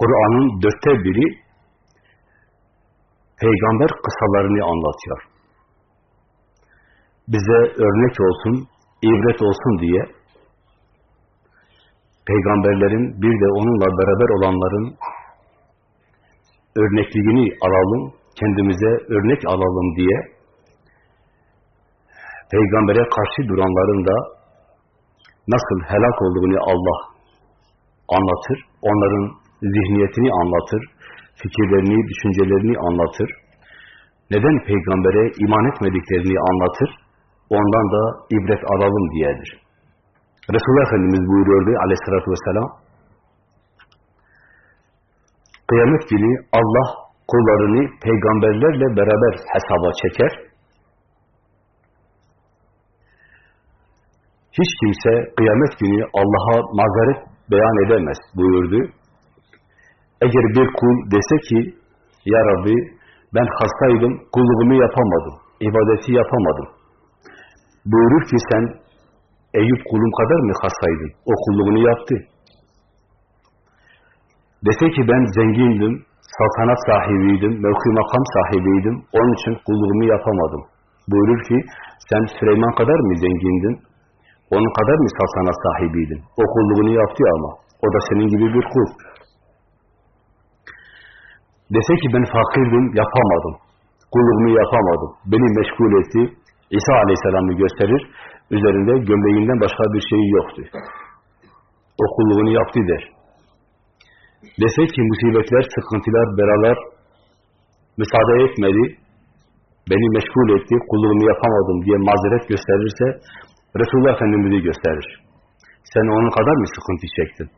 Kur'an'ın dörtte biri peygamber kısalarını anlatıyor. Bize örnek olsun, ibret olsun diye peygamberlerin bir de onunla beraber olanların örnekliğini alalım, kendimize örnek alalım diye peygambere karşı duranların da nasıl helak olduğunu Allah anlatır. Onların zihniyetini anlatır, fikirlerini, düşüncelerini anlatır. Neden peygambere iman etmediklerini anlatır. Ondan da ibret alalım diyedir. Resulullah Efendimiz buyuruyordu aleyhissalatü vesselam, Kıyamet günü Allah kullarını peygamberlerle beraber hesaba çeker. Hiç kimse kıyamet günü Allah'a mazeret beyan edemez buyurdu. Eğer bir kul dese ki, Ya Rabbi ben hastaydım, kulluğumu yapamadım, ibadeti yapamadım. Buyurur ki sen, Eyüp kulum kadar mı hastaydın? O kulluğunu yaptı. Dese ki ben zengindim, saltanat sahibiydim, mevki makam sahibiydim, onun için kulluğumu yapamadım. Buyurur ki sen Süleyman kadar mı zengindin? Onun kadar mı saltanat sahibiydin? O kulluğunu yaptı ama. O da senin gibi bir kul. Dese ki ben fakirdim, yapamadım. Kulluğumu yapamadım. Beni meşgul etti. İsa Aleyhisselam'ı gösterir. Üzerinde gömleğinden başka bir şey yoktu. O kulluğunu yaptı der. Dese ki musibetler, sıkıntılar, belalar müsaade etmedi. Beni meşgul etti, kulluğumu yapamadım diye mazeret gösterirse Resulullah Efendimiz'i gösterir. Sen onun kadar mı sıkıntı çektin?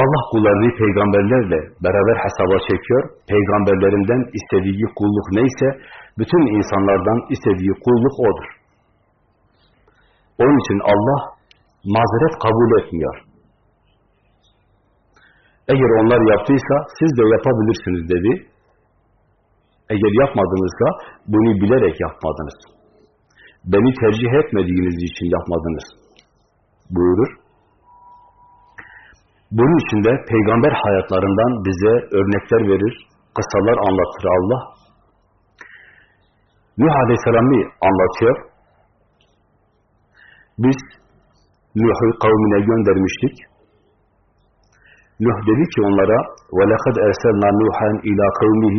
Allah kullarını peygamberlerle beraber hesaba çekiyor. Peygamberlerinden istediği kulluk neyse, bütün insanlardan istediği kulluk odur. Onun için Allah mazeret kabul etmiyor. Eğer onlar yaptıysa siz de yapabilirsiniz dedi. Eğer yapmadınızsa bunu bilerek yapmadınız. Beni tercih etmediğiniz için yapmadınız. Buyurur. Bunun için de peygamber hayatlarından bize örnekler verir, kıssalar anlatır Allah. Nuh Aleyhisselam'ı anlatıyor. Biz Nuh'u kavmine göndermiştik. Nuh dedi ki onlara وَلَقَدْ اَرْسَلْنَا نُوحًا اِلَى قَوْمِهِ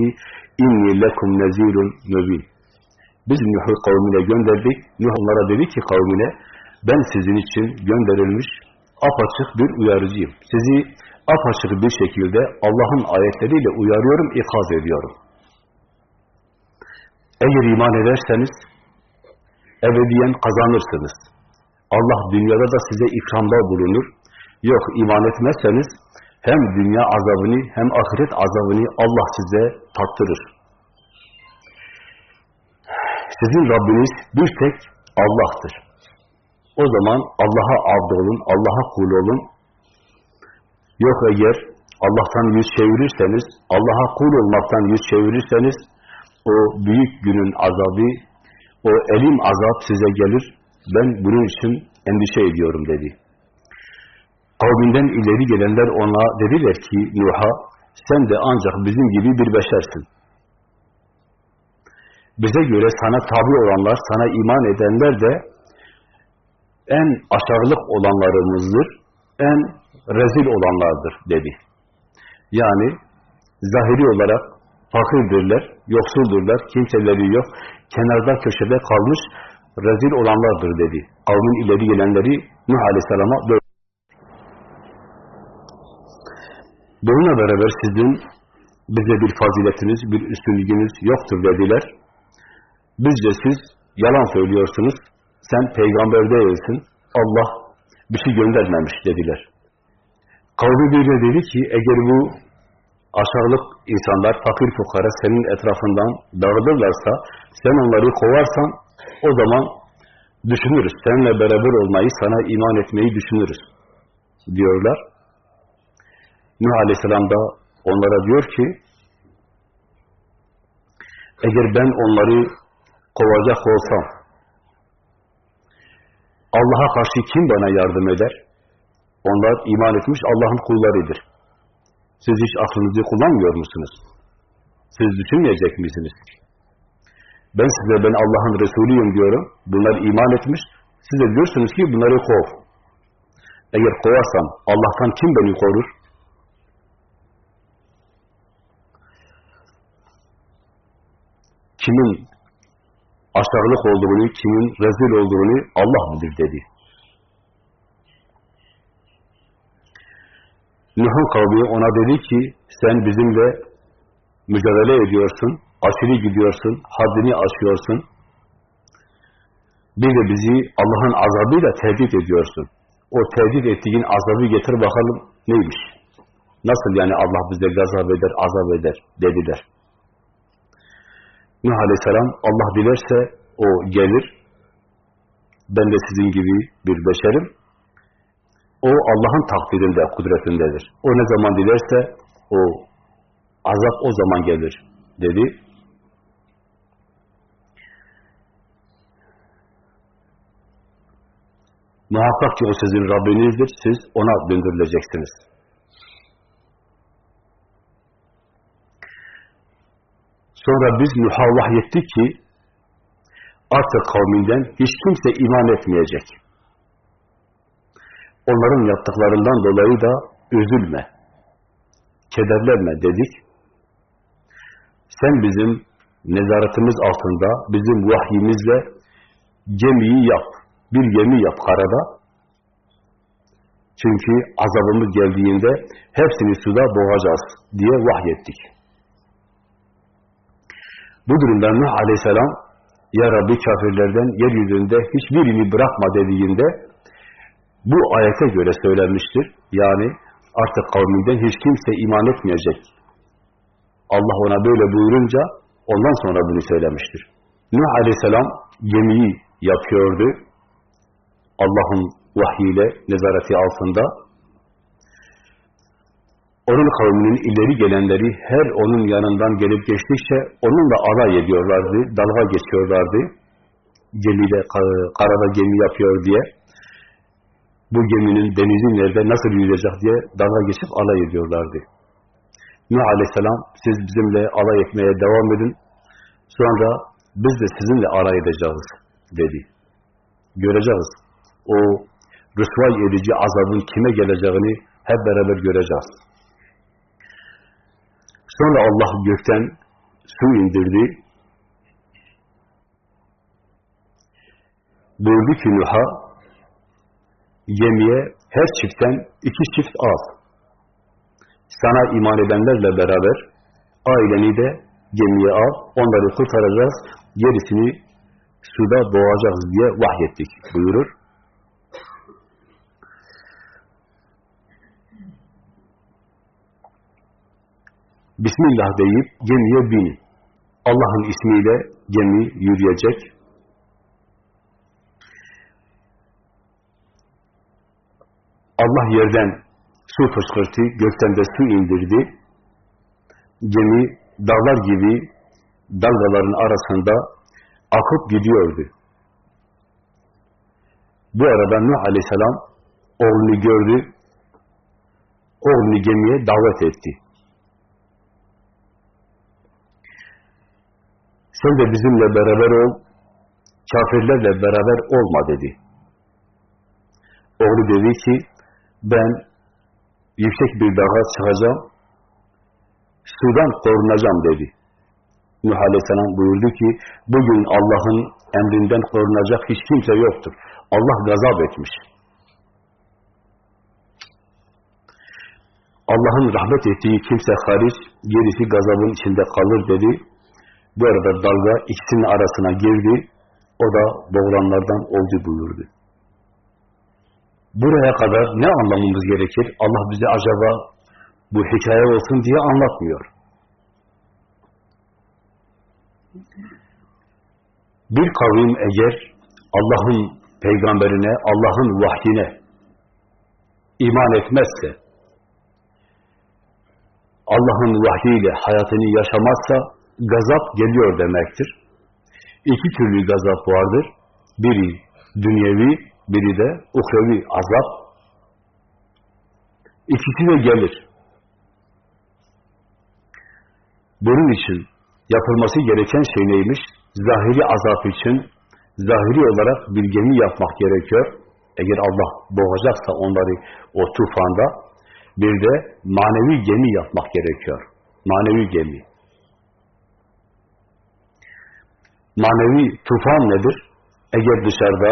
اِنِّي لَكُمْ نَزِيرٌ مُبِينٌ Biz Nuh'u kavmine gönderdik. Nuh onlara dedi ki kavmine ben sizin için gönderilmiş apaçık bir uyarıcıyım. Sizi apaçık bir şekilde Allah'ın ayetleriyle uyarıyorum, ikaz ediyorum. Eğer iman ederseniz ebediyen kazanırsınız. Allah dünyada da size ikramda bulunur. Yok iman etmezseniz hem dünya azabını hem ahiret azabını Allah size tattırır. Sizin Rabbiniz bir tek Allah'tır. O zaman Allah'a abd olun, Allah'a kul olun. Yok eğer Allah'tan yüz çevirirseniz, Allah'a kul olmaktan yüz çevirirseniz, o büyük günün azabı, o elim azap size gelir. Ben bunun için endişe ediyorum dedi. Kavminden ileri gelenler ona dediler ki Nuh'a, sen de ancak bizim gibi bir beşersin. Bize göre sana tabi olanlar, sana iman edenler de en aşağılık olanlarımızdır, en rezil olanlardır dedi. Yani zahiri olarak fakirdirler, yoksuldurlar, kimseleri yok, kenarda köşede kalmış rezil olanlardır dedi. Kavmin ileri gelenleri Nuh Aleyhisselam'a böyle. Bununla beraber sizin bize bir faziletiniz, bir üstünlüğünüz yoktur dediler. Bizce siz yalan söylüyorsunuz, sen peygamber değilsin, Allah bir şey göndermemiş dediler. Kavmi birine dedi ki, eğer bu aşağılık insanlar, fakir fukara senin etrafından dağılırlarsa, sen onları kovarsan, o zaman düşünürüz. Seninle beraber olmayı, sana iman etmeyi düşünürüz. Diyorlar. Nuh Aleyhisselam da onlara diyor ki, eğer ben onları kovacak olsam, Allah'a karşı kim bana yardım eder? Onlar iman etmiş Allah'ın kullarıdır. Siz hiç aklınızı kullanmıyor musunuz? Siz düşünmeyecek misiniz? Ben size ben Allah'ın Resulüyüm diyorum. Bunlar iman etmiş. Siz de diyorsunuz ki bunları kov. Eğer kovarsam Allah'tan kim beni korur? Kimin aşağılık olduğunu, kimin rezil olduğunu Allah bilir dedi. Nuh'un kavmi ona dedi ki, sen bizimle mücadele ediyorsun, aşırı gidiyorsun, haddini aşıyorsun. Bir de bizi Allah'ın azabıyla tehdit ediyorsun. O tehdit ettiğin azabı getir bakalım neymiş? Nasıl yani Allah bize gazap eder, azap eder dediler. Nuh Aleyhisselam Allah dilerse o gelir. Ben de sizin gibi bir beşerim. O Allah'ın takdirinde, kudretindedir. O ne zaman dilerse o azap o zaman gelir dedi. Muhakkak ki o sizin Rabbinizdir. Siz ona döndürüleceksiniz. Sonra biz Nuh'a vahyettik ki artık kavminden hiç kimse iman etmeyecek. Onların yaptıklarından dolayı da üzülme, kederlenme dedik. Sen bizim nezaretimiz altında, bizim vahyimizle gemiyi yap, bir gemi yap karada. Çünkü azabımız geldiğinde hepsini suda boğacağız diye vahyettik. Bu durumda Nuh Aleyhisselam Ya Rabbi kafirlerden yeryüzünde hiçbirini bırakma dediğinde bu ayete göre söylenmiştir. Yani artık kavminden hiç kimse iman etmeyecek. Allah ona böyle buyurunca ondan sonra bunu söylemiştir. Nuh Aleyhisselam gemiyi yapıyordu. Allah'ın vahyiyle nezareti altında. Onun kavminin ileri gelenleri her onun yanından gelip geçtikçe onunla alay ediyorlardı, dalga geçiyorlardı. Gemide, karada gemi yapıyor diye. Bu geminin denizi nerede, nasıl yüzecek diye dalga geçip alay ediyorlardı. Nuh Aleyhisselam, siz bizimle alay etmeye devam edin. Sonra biz de sizinle alay edeceğiz dedi. Göreceğiz. O rüsvay edici azabın kime geleceğini hep beraber göreceğiz. Sonra Allah gökten su indirdi. Buyurdu ki Nuh'a, gemiye her çiftten iki çift al. Sana iman edenlerle beraber aileni de gemiye al, onları kurtaracağız, gerisini suda boğacağız diye vahyettik buyurur. Bismillah deyip gemiye bin. Allah'ın ismiyle gemi yürüyecek. Allah yerden su fışkırtı, gökten de su indirdi. Gemi dağlar gibi dalgaların arasında akıp gidiyordu. Bu arada Nuh Aleyhisselam oğlunu gördü, oğlunu gemiye davet etti. Sen de bizimle beraber ol, kafirlerle beraber olma dedi. Oğlu dedi ki, ben yüksek bir dağa çıkacağım, sudan korunacağım dedi. Nuh Aleyhisselam buyurdu ki, bugün Allah'ın emrinden korunacak hiç kimse yoktur. Allah gazap etmiş. Allah'ın rahmet ettiği kimse hariç, gerisi gazabın içinde kalır dedi. Bu arada dalga ikisinin arasına girdi. O da boğulanlardan oldu buyurdu. buraya kadar ne anlamamız gerekir? Allah bize acaba bu hikaye olsun diye anlatmıyor. Bir kavim eğer Allah'ın peygamberine, Allah'ın vahyine iman etmezse, Allah'ın vahyiyle hayatını yaşamazsa gazap geliyor demektir. İki türlü gazap vardır. Biri dünyevi, biri de uhrevi azap. İkisi de gelir. Bunun için yapılması gereken şey neymiş? Zahiri azap için zahiri olarak bir gemi yapmak gerekiyor. Eğer Allah boğacaksa onları o tufanda bir de manevi gemi yapmak gerekiyor. Manevi gemi. Manevi tufan nedir? Eğer dışarıda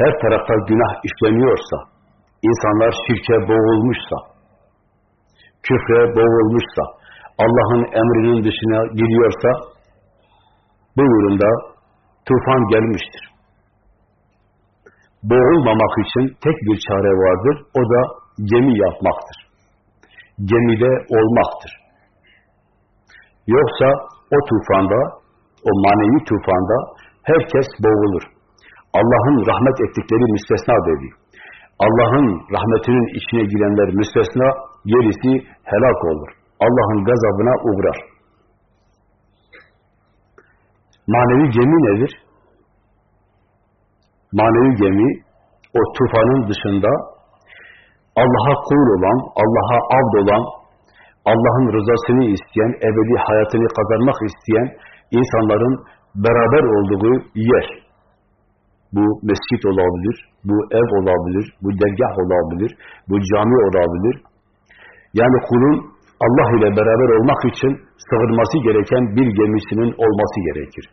her tarafta günah işleniyorsa, insanlar şirke boğulmuşsa, küfre boğulmuşsa, Allah'ın emrinin dışına giriyorsa, bu durumda tufan gelmiştir. Boğulmamak için tek bir çare vardır, o da gemi yapmaktır. Gemide olmaktır. Yoksa o tufanda, o manevi tufanda herkes boğulur. Allah'ın rahmet ettikleri müstesna dedi. Allah'ın rahmetinin içine girenler müstesna, gerisi helak olur. Allah'ın gazabına uğrar. Manevi gemi nedir? Manevi gemi, o tufanın dışında Allah'a kul olan, Allah'a abd olan, Allah'ın rızasını isteyen, ebedi hayatını kazanmak isteyen insanların beraber olduğu yer. Bu mescit olabilir, bu ev olabilir, bu dergah olabilir, bu cami olabilir. Yani kulun Allah ile beraber olmak için sığınması gereken bir gemisinin olması gerekir.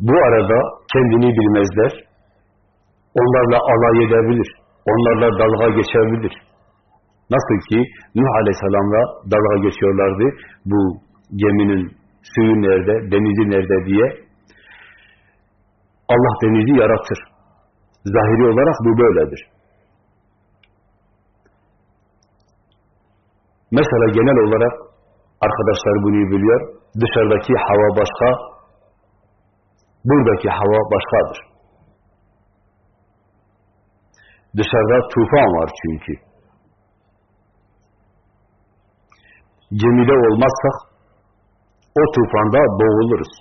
Bu arada kendini bilmezler, onlarla alay edebilir, onlarla dalga geçebilir. Nasıl ki Nuh Aleyhisselam'la dalga geçiyorlardı, bu geminin suyu nerede, denizi nerede diye. Allah denizi yaratır. Zahiri olarak bu böyledir. Mesela genel olarak arkadaşlar bunu biliyor. Dışarıdaki hava başka, buradaki hava başkadır. Dışarıda tufan var çünkü. Gemide olmazsak o tufanda boğuluruz.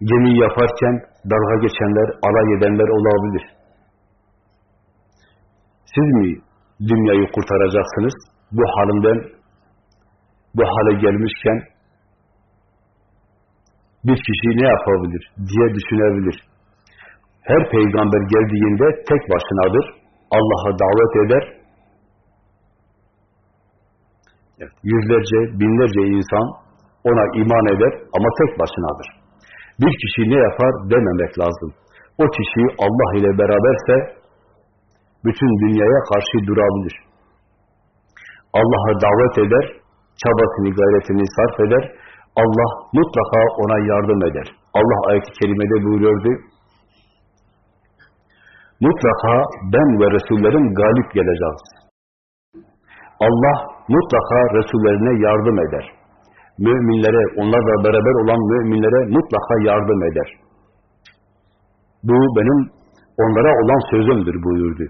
Gemi yaparken dalga geçenler, alay edenler olabilir. Siz mi dünyayı kurtaracaksınız? Bu halinden bu hale gelmişken bir kişi ne yapabilir diye düşünebilir. Her peygamber geldiğinde tek başınadır. Allah'a davet eder. Yüzlerce, binlerce insan ona iman eder ama tek başınadır. Bir kişi ne yapar dememek lazım. O kişi Allah ile beraberse bütün dünyaya karşı durabilir. Allah'a davet eder, çabasını, gayretini sarf eder. Allah mutlaka ona yardım eder. Allah ayet-i kerimede buyuruyordu. Mutlaka ben ve Resullerim galip geleceğiz. Allah mutlaka Resullerine yardım eder. Müminlere, onlarla beraber olan müminlere mutlaka yardım eder. Bu benim onlara olan sözümdür buyurdu.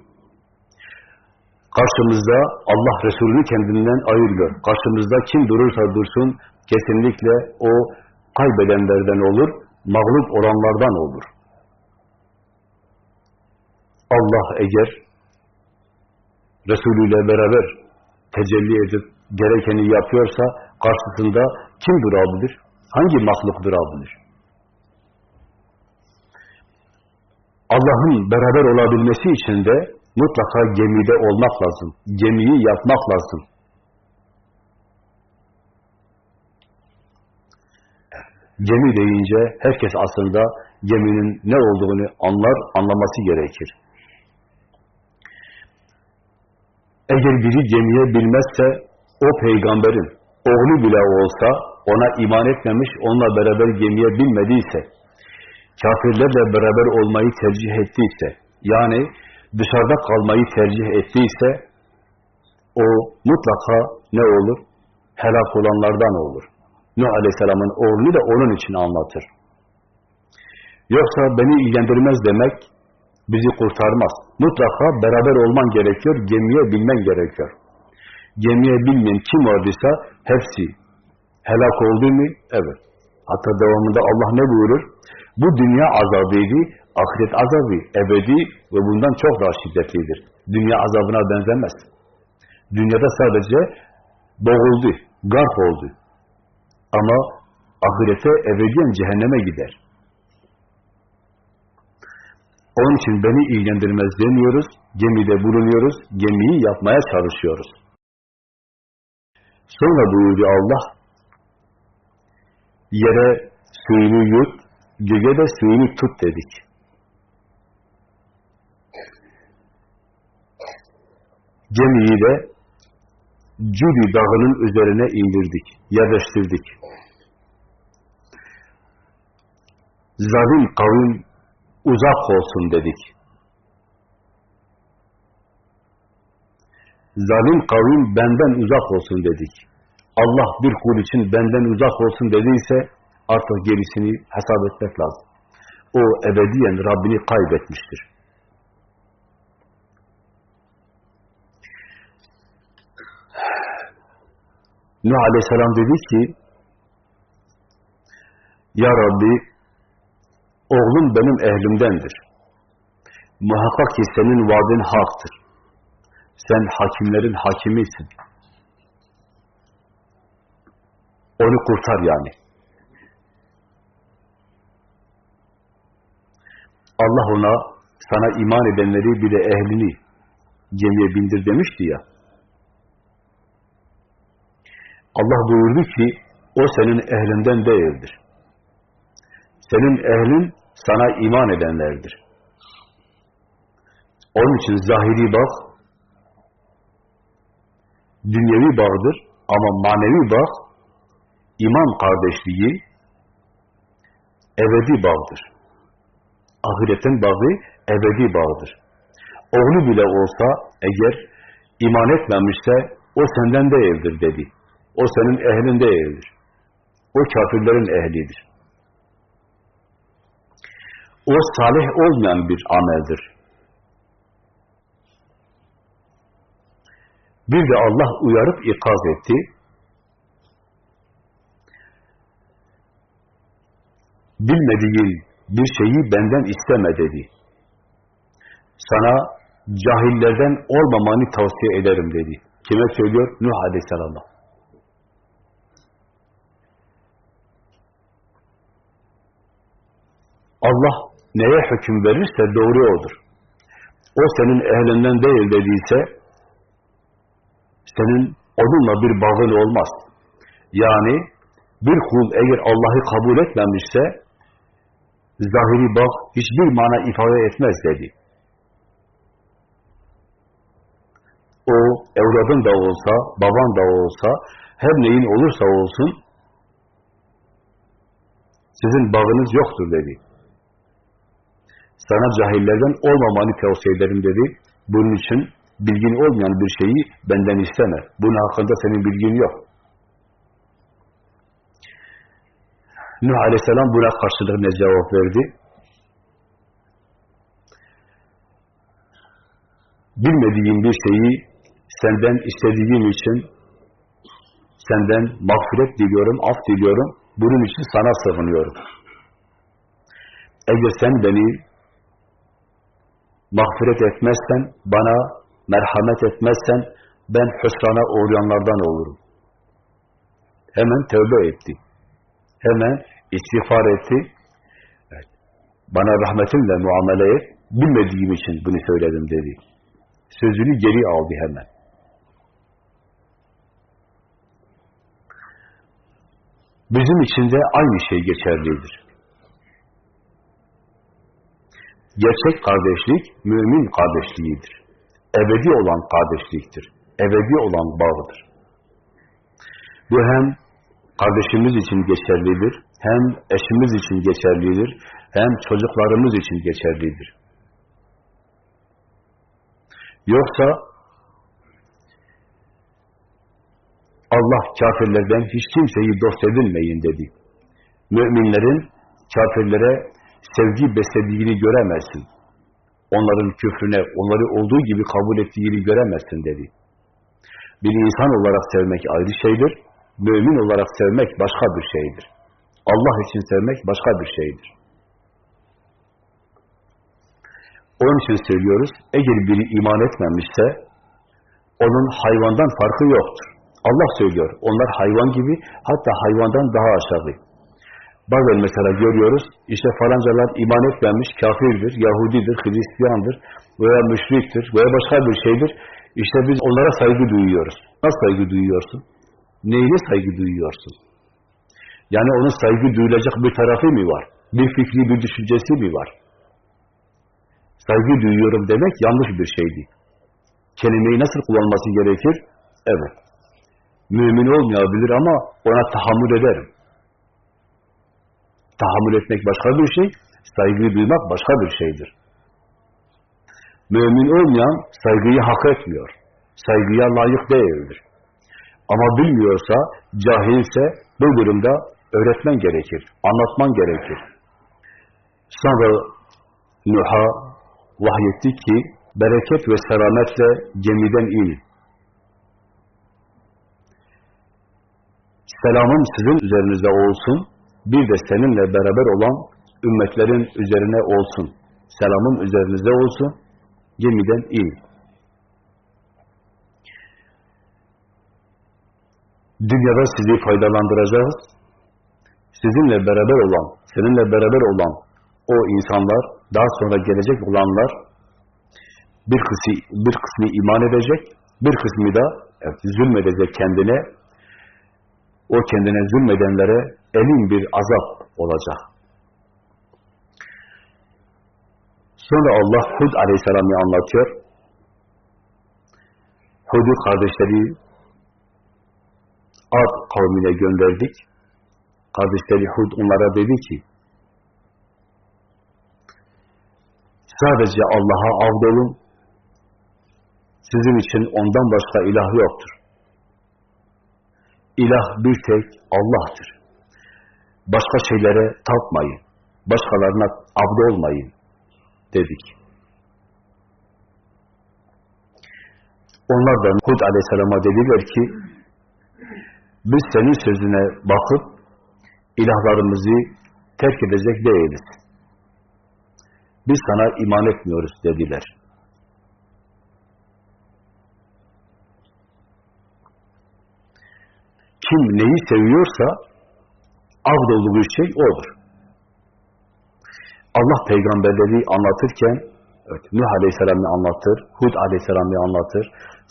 Karşımızda Allah Resulünü kendinden ayırıyor. Karşımızda kim durursa dursun kesinlikle o kaybedenlerden olur, mağlup olanlardan olur. Allah eğer Resulü ile beraber tecelli edip gerekeni yapıyorsa karşısında kim durabilir? Hangi mahluk durabilir? Allah'ın beraber olabilmesi için de mutlaka gemide olmak lazım. Gemiyi yapmak lazım. Gemi deyince herkes aslında geminin ne olduğunu anlar, anlaması gerekir. Eğer biri gemiye bilmezse o peygamberin oğlu bile olsa ona iman etmemiş, onunla beraber gemiye binmediyse, kafirlerle beraber olmayı tercih ettiyse, yani dışarıda kalmayı tercih ettiyse, o mutlaka ne olur? Helak olanlardan olur. Nuh Aleyhisselam'ın oğlunu da onun için anlatır. Yoksa beni ilgilendirmez demek bizi kurtarmaz. Mutlaka beraber olman gerekiyor, gemiye binmen gerekiyor. Gemiye binmeyen kim vardıysa hepsi helak oldu mu? Evet. Hatta devamında Allah ne buyurur? Bu dünya azabıydı, ahiret azabı ebedi ve bundan çok daha şiddetlidir. Dünya azabına benzemez. Dünyada sadece boğuldu, garp oldu. Ama ahirete ebediyen cehenneme gider. Onun için beni ilgilendirmez demiyoruz, gemide bulunuyoruz, gemiyi yapmaya çalışıyoruz. Sonra buyurdu Allah, yere suyunu yut, göğe de suyunu tut dedik. Gemiyi de Cudi dağının üzerine indirdik, yerleştirdik. Zalim kavim uzak olsun dedik. Zalim kavim benden uzak olsun dedik. Allah bir kul için benden uzak olsun dediyse artık gerisini hesap etmek lazım. O ebediyen Rabbini kaybetmiştir. Nuh Aleyhisselam dedi ki Ya Rabbi oğlum benim ehlimdendir. Muhakkak ki senin vaadin haktır. Sen hakimlerin hakimisin. Onu kurtar yani. Allah ona sana iman edenleri bir de ehlini gemiye bindir demişti ya. Allah buyurdu ki o senin ehlinden değildir. Senin ehlin sana iman edenlerdir. Onun için zahiri bağ dünyevi bağdır ama manevi bağ iman kardeşliği ebedi bağdır. Ahiretin bağı ebedi bağdır. Oğlu bile olsa eğer iman etmemişse o senden değildir dedi. O senin ehlin değildir. O kafirlerin ehlidir. O salih olmayan bir ameldir. Bir de Allah uyarıp ikaz etti. Bilmediğin bir şeyi benden isteme dedi. Sana cahillerden olmamanı tavsiye ederim dedi. Kime söylüyor? Nuh Aleyhisselam'a. Allah neye hüküm verirse doğru odur. O senin ehlinden değil dediyse senin onunla bir bağın olmaz. Yani bir kul eğer Allah'ı kabul etmemişse zahiri bağ hiçbir mana ifade etmez dedi. O evladın da olsa, baban da olsa, her neyin olursa olsun sizin bağınız yoktur dedi. Sana cahillerden olmamanı tavsiye ederim dedi. Bunun için bilgin olmayan bir şeyi benden isteme. Bunun hakkında senin bilgin yok. Nuh Aleyhisselam buna karşılık ne cevap verdi? Bilmediğim bir şeyi senden istediğim için senden mağfiret diliyorum, af diliyorum. Bunun için sana sığınıyorum. Eğer sen beni mağfiret etmezsen, bana merhamet etmezsen, ben hüsrana uğrayanlardan olurum. Hemen tövbe etti. Hemen istiğfar etti. Evet. Bana rahmetinle muamele et, bilmediğim için bunu söyledim dedi. Sözünü geri aldı hemen. Bizim için de aynı şey geçerlidir. Gerçek kardeşlik, mümin kardeşliğidir. Ebedi olan kardeşliktir. Ebedi olan bağıdır. Bu hem kardeşimiz için geçerlidir, hem eşimiz için geçerlidir, hem çocuklarımız için geçerlidir. Yoksa Allah kafirlerden hiç kimseyi dost edinmeyin dedi. Müminlerin kafirlere sevgi beslediğini göremezsin. Onların küfrüne, onları olduğu gibi kabul ettiğini göremezsin dedi. Bir insan olarak sevmek ayrı şeydir, mümin olarak sevmek başka bir şeydir. Allah için sevmek başka bir şeydir. Onun için söylüyoruz, eğer biri iman etmemişse, onun hayvandan farkı yoktur. Allah söylüyor, onlar hayvan gibi, hatta hayvandan daha aşağı. Bazen mesela görüyoruz, işte falancalar iman etmemiş, kafirdir, Yahudidir, Hristiyandır veya müşriktir veya başka bir şeydir. İşte biz onlara saygı duyuyoruz. Nasıl saygı duyuyorsun? Neyine saygı duyuyorsun? Yani onun saygı duyulacak bir tarafı mı var? Bir fikri, bir düşüncesi mi var? Saygı duyuyorum demek yanlış bir şeydi. Kelimeyi nasıl kullanması gerekir? Evet. Mümin olmayabilir ama ona tahammül ederim. Tahammül etmek başka bir şey, saygıyı duymak başka bir şeydir. Mümin olmayan saygıyı hak etmiyor. Saygıya layık değildir. Ama bilmiyorsa, cahilse bu durumda öğretmen gerekir, anlatman gerekir. Sonra Nuh'a vahyetti ki, bereket ve selametle gemiden in. Selamım sizin üzerinize olsun, bir de seninle beraber olan ümmetlerin üzerine olsun. Selamım üzerinize olsun, gemiden in. Dünyada sizi faydalandıracağız. Sizinle beraber olan, seninle beraber olan o insanlar, daha sonra gelecek olanlar bir kısmı, bir kısmı iman edecek, bir kısmı da evet, zulmedecek kendine, o kendine zulmedenlere elin bir azap olacak. Sonra Allah Hud aleyhisselamı anlatıyor. Hud'u kardeşleri Ad kavmine gönderdik. Kardeşleri Hud onlara dedi ki sadece Allah'a avdolun sizin için ondan başka ilah yoktur. İlah bir tek Allah'tır. Başka şeylere tapmayın. Başkalarına abd olmayın dedik. Onlar da Hud aleyhisselama dediler ki biz senin sözüne bakıp ilahlarımızı terk edecek değiliz. Biz sana iman etmiyoruz dediler. Kim neyi seviyorsa avd olduğu şey odur. Allah peygamberleri anlatırken evet, Nuh Aleyhisselam'ı anlatır, Hud Aleyhisselam'ı anlatır,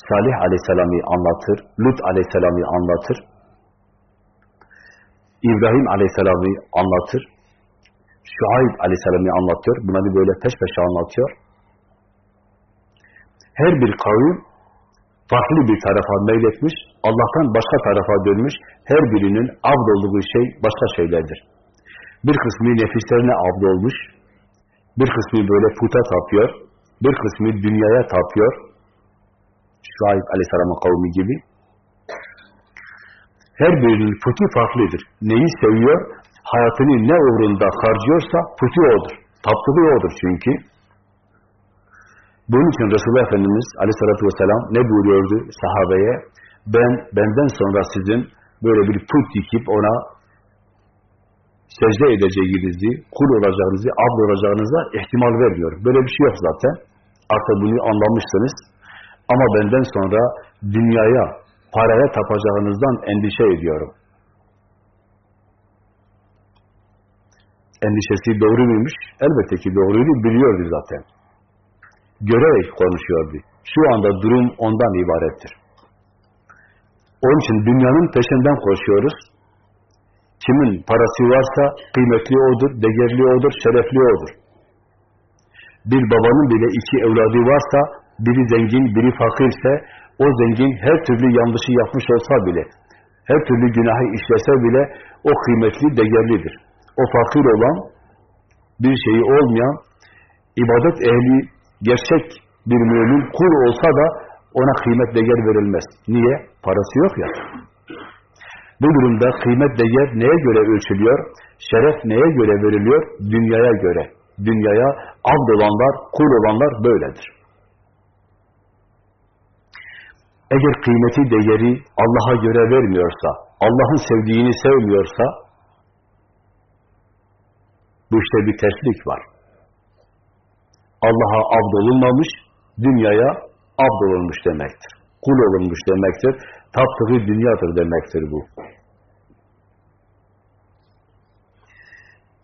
Salih Aleyhisselam'ı anlatır, Lut Aleyhisselam'ı anlatır, İbrahim Aleyhisselam'ı anlatır, Şuayb Aleyhisselam'ı anlatıyor. Bunları böyle peş peşe anlatıyor. Her bir kavim farklı bir tarafa meyletmiş, Allah'tan başka tarafa dönmüş, her birinin olduğu şey başka şeylerdir. Bir kısmı nefislerine olmuş, bir kısmı böyle puta tapıyor, bir kısmı dünyaya tapıyor, Şuayb Aleyhisselam'ın kavmi gibi. Her birinin putu farklıdır. Neyi seviyor? Hayatını ne uğrunda harcıyorsa putu odur. Taptığı odur çünkü. Bunun için Resulullah Efendimiz aleyhissalatü vesselam ne buyuruyordu sahabeye? Ben, benden sonra sizin böyle bir put dikip ona secde edeceğinizi, kul olacağınızı, abd olacağınıza ihtimal vermiyorum. Böyle bir şey yok zaten. Artık bunu anlamışsınız. Ama benden sonra dünyaya, paraya tapacağınızdan endişe ediyorum. Endişesi doğru muymuş? Elbette ki doğruydu, biliyordu zaten. Görerek konuşuyordu. Şu anda durum ondan ibarettir. Onun için dünyanın peşinden koşuyoruz. Kimin parası varsa kıymetli odur, değerli odur, şerefli odur. Bir babanın bile iki evladı varsa, biri zengin, biri fakirse, o zengin her türlü yanlışı yapmış olsa bile, her türlü günahı işlese bile o kıymetli, değerlidir. O fakir olan, bir şeyi olmayan, ibadet ehli, gerçek bir mümin kul olsa da ona kıymet değer verilmez. Niye? Parası yok ya. Bu durumda kıymet değer neye göre ölçülüyor? Şeref neye göre veriliyor? Dünyaya göre. Dünyaya abd olanlar, kul olanlar böyledir. Eğer kıymeti değeri Allah'a göre vermiyorsa, Allah'ın sevdiğini sevmiyorsa, bu işte bir terslik var. Allah'a abd olunmamış, dünyaya abd olunmuş demektir. Kul olunmuş demektir. Taptığı dünyadır demektir bu.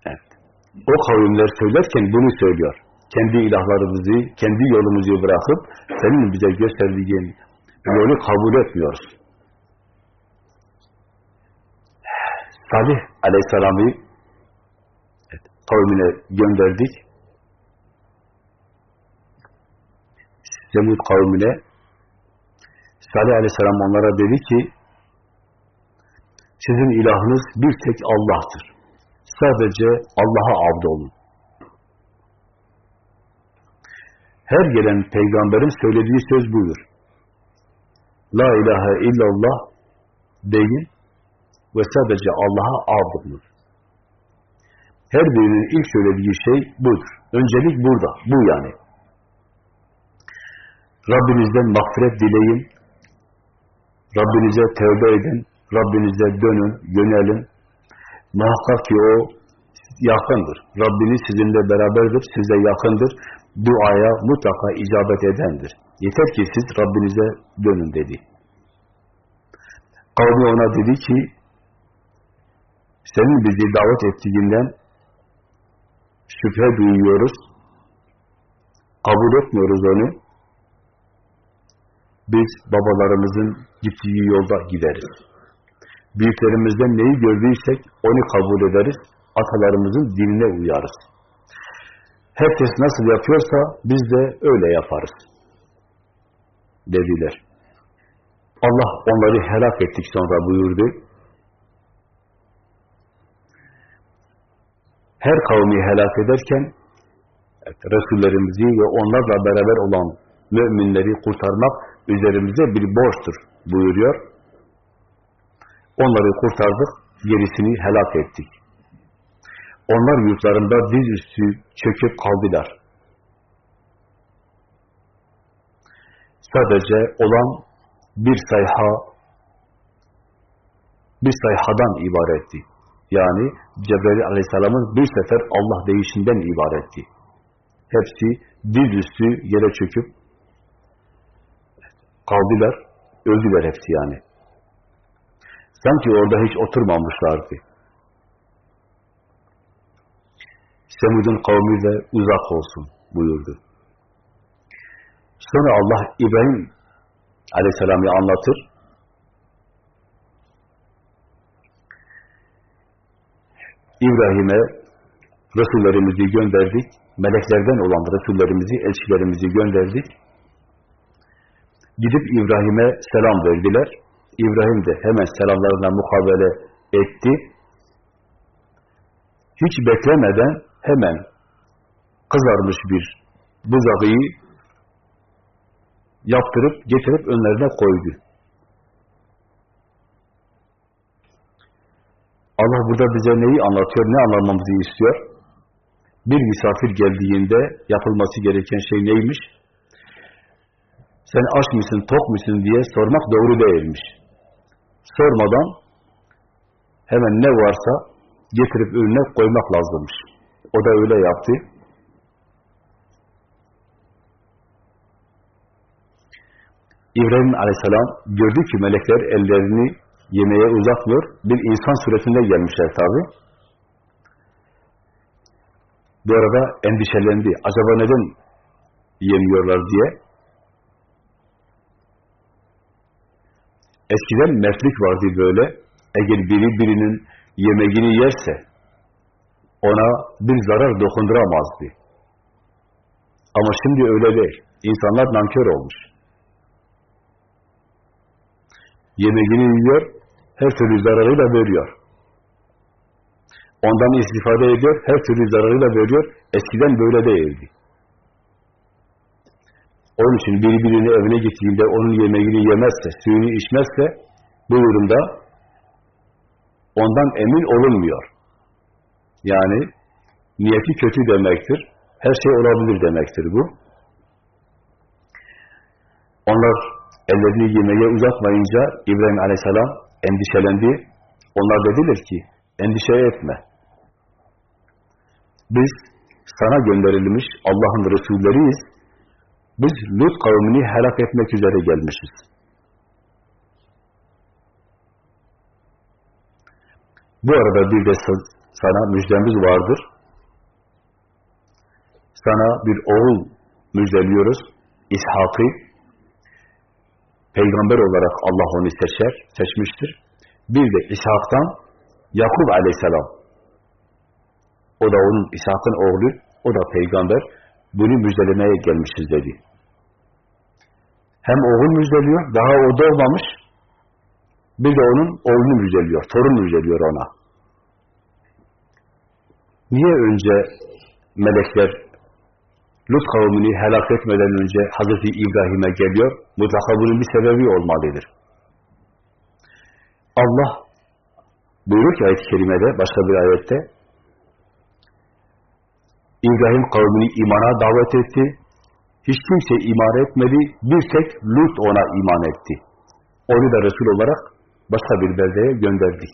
Evet. O kavimler söylerken bunu söylüyor. Kendi ilahlarımızı, kendi yolumuzu bırakıp senin bize gösterdiğin yolu kabul etmiyoruz. Salih aleyhisselamı evet, kavmine gönderdik. Semud kavmine Salih aleyhisselam onlara dedi ki sizin ilahınız bir tek Allah'tır. Sadece Allah'a abd olun. Her gelen peygamberin söylediği söz budur. La ilahe illallah deyin ve sadece Allah'a abd olun. Her birinin ilk söylediği şey budur. Öncelik burada, bu yani. Rabbinizden mağfiret dileyin, Rabbinize tövbe edin, Rabbinize dönün, yönelin. Muhakkak ki o yakındır. Rabbiniz sizinle beraberdir, size yakındır. Duaya mutlaka icabet edendir. Yeter ki siz Rabbinize dönün dedi. Kavmi ona dedi ki, senin bizi davet ettiğinden şüphe duyuyoruz, kabul etmiyoruz onu. Biz babalarımızın gittiği yolda gideriz. Büyüklerimizden neyi gördüysek onu kabul ederiz, atalarımızın dinine uyarız. Herkes nasıl yapıyorsa biz de öyle yaparız. Dediler. Allah onları helak ettik sonra buyurdu. Her kavmi helak ederken Resullerimizi ve onlarla beraber olan müminleri kurtarmak üzerimize bir borçtur buyuruyor. Onları kurtardık, gerisini helak ettik. Onlar yurtlarında dizüstü çöküp kaldılar. Sadece olan bir sayha, bir sayhadan ibaretti. Yani Cebrail Aleyhisselam'ın bir sefer Allah deyişinden ibaretti. Hepsi dizüstü yere çöküp kaldılar, öldüler hepsi yani. Sanki orada hiç oturmamışlardı. Semud'un kavmi de uzak olsun buyurdu. Sonra Allah İbrahim aleyhisselam'ı anlatır. İbrahim'e Resullerimizi gönderdik. Meleklerden olan Resullerimizi, elçilerimizi gönderdik. Gidip İbrahim'e selam verdiler. İbrahim de hemen selamlarına mukabele etti. Hiç beklemeden hemen kızarmış bir buzağıyı yaptırıp, getirip önlerine koydu. Allah burada bize neyi anlatıyor, ne anlamamızı istiyor? Bir misafir geldiğinde yapılması gereken şey neymiş? Sen aç mısın, tok musun diye sormak doğru değilmiş. Sormadan hemen ne varsa getirip önüne koymak lazımmış. O da öyle yaptı. İbrahim aleyhisselam gördü ki melekler ellerini yemeğe uzatmıyor. Bir insan suretinde gelmişler tabi. Bu arada endişelendi. Acaba neden yemiyorlar diye. Eskiden mertlik vardı böyle. Eğer biri birinin yemeğini yerse ona bir zarar dokunduramazdı. Ama şimdi öyle değil. İnsanlar nankör olmuş. Yemeğini yiyor, her türlü zararıyla veriyor. Ondan istifade ediyor, her türlü zararıyla veriyor. Eskiden böyle değildi. Onun için biri birini evine gittiğinde onun yemeğini yemezse, suyunu içmezse bu durumda ondan emin olunmuyor. Yani niyeti kötü demektir. Her şey olabilir demektir bu. Onlar ellerini yemeğe uzatmayınca İbrahim Aleyhisselam endişelendi. Onlar dediler ki, endişe etme. Biz sana gönderilmiş Allah'ın Resulleriyiz. Biz Lut kavmini helak etmek üzere gelmişiz. Bu arada bir de sana müjdemiz vardır. Sana bir oğul müjdeliyoruz. İshak'ı peygamber olarak Allah onu seçer, seçmiştir. Bir de İshak'tan Yakub aleyhisselam. O da onun İshak'ın oğlu, o da peygamber. Bunu müjdelemeye gelmişiz dedi. Hem oğul müjdeliyor, daha o doğmamış. Bir de onun oğlunu müjdeliyor, torun müjdeliyor ona. Niye önce melekler Lut kavmini helak etmeden önce Hazreti İbrahim'e geliyor? Mutlaka bunun bir sebebi olmalıdır. Allah buyuruyor ki ayet-i kerimede, başka bir ayette İbrahim kavmini imana davet etti. Hiç kimse iman etmedi. Bir tek Lut ona iman etti. Onu da Resul olarak başka bir beldeye gönderdik.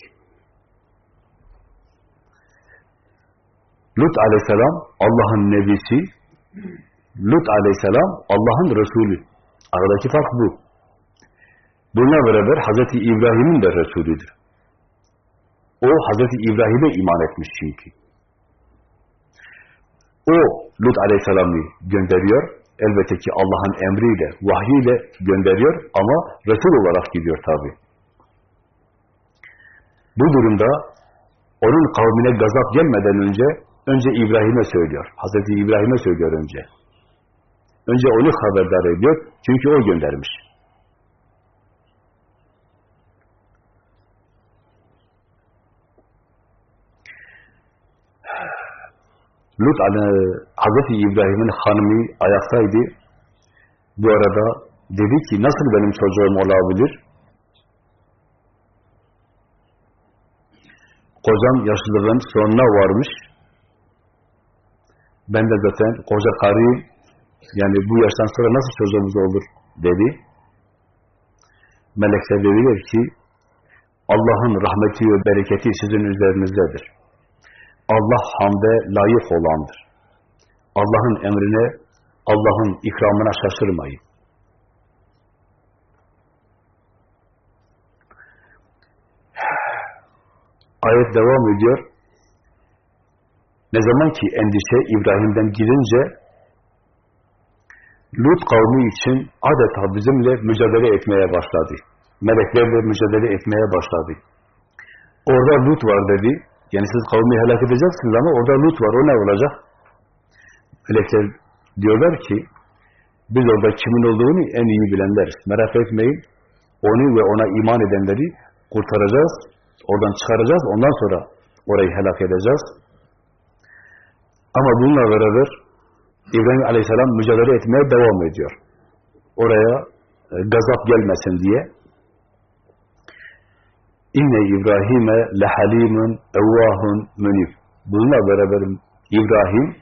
Lut aleyhisselam Allah'ın nebisi, Lut aleyhisselam Allah'ın Resulü. Aradaki fark bu. Bununla beraber Hazreti İbrahim'in de Resulüdür. O Hazreti İbrahim'e iman etmiş çünkü. O Lut aleyhisselamı gönderiyor. Elbette ki Allah'ın emriyle, vahyiyle gönderiyor ama Resul olarak gidiyor tabi. Bu durumda onun kavmine gazap gelmeden önce önce İbrahim'e söylüyor. Hazreti İbrahim'e söylüyor önce. Önce onu haberdar ediyor. Çünkü o göndermiş. Lut Hazreti İbrahim'in hanımı ayaktaydı. Bu arada dedi ki nasıl benim çocuğum olabilir? Kocam yaşlılığın sonuna varmış. Ben de zaten koca karıyım. Yani bu yaştan sonra nasıl çocuğumuz olur dedi. Melekler dediler ki Allah'ın rahmeti ve bereketi sizin üzerinizdedir. Allah hamde layık olandır. Allah'ın emrine, Allah'ın ikramına şaşırmayın. Ayet devam ediyor. Ne zaman ki endişe İbrahim'den gidince Lut kavmi için adeta bizimle mücadele etmeye başladı. Meleklerle mücadele etmeye başladı. Orada Lut var dedi. Yani siz kavmi helak edeceksiniz ama orada Lut var. O ne olacak? Melekler diyorlar ki biz orada kimin olduğunu en iyi bilenleriz. Merak etmeyin. Onu ve ona iman edenleri kurtaracağız. Oradan çıkaracağız. Ondan sonra orayı helak edeceğiz. Ama bununla beraber İbrahim Aleyhisselam mücadele etmeye devam ediyor. Oraya e, gazap gelmesin diye. İnne İbrahim'e lehalimun evvahun münif. Bununla beraber İbrahim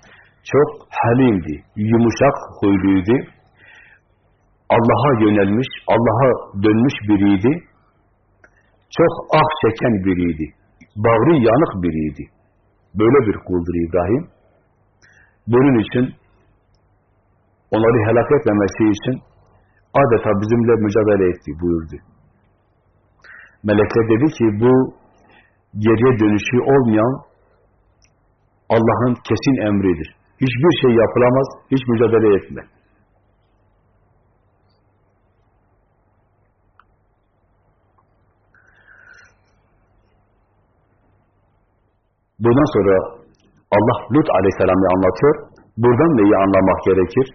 çok halimdi, yumuşak huyluydu. Allah'a yönelmiş, Allah'a dönmüş biriydi. Çok ah çeken biriydi. Bağrı yanık biriydi. Böyle bir kuldur İbrahim. Bunun için onları helak etmemesi için adeta bizimle mücadele etti buyurdu. Melekler dedi ki bu geriye dönüşü olmayan Allah'ın kesin emridir. Hiçbir şey yapılamaz, hiç mücadele etme. Bundan sonra Allah Lut aleyhisselam'ı anlatıyor. Buradan neyi anlamak gerekir?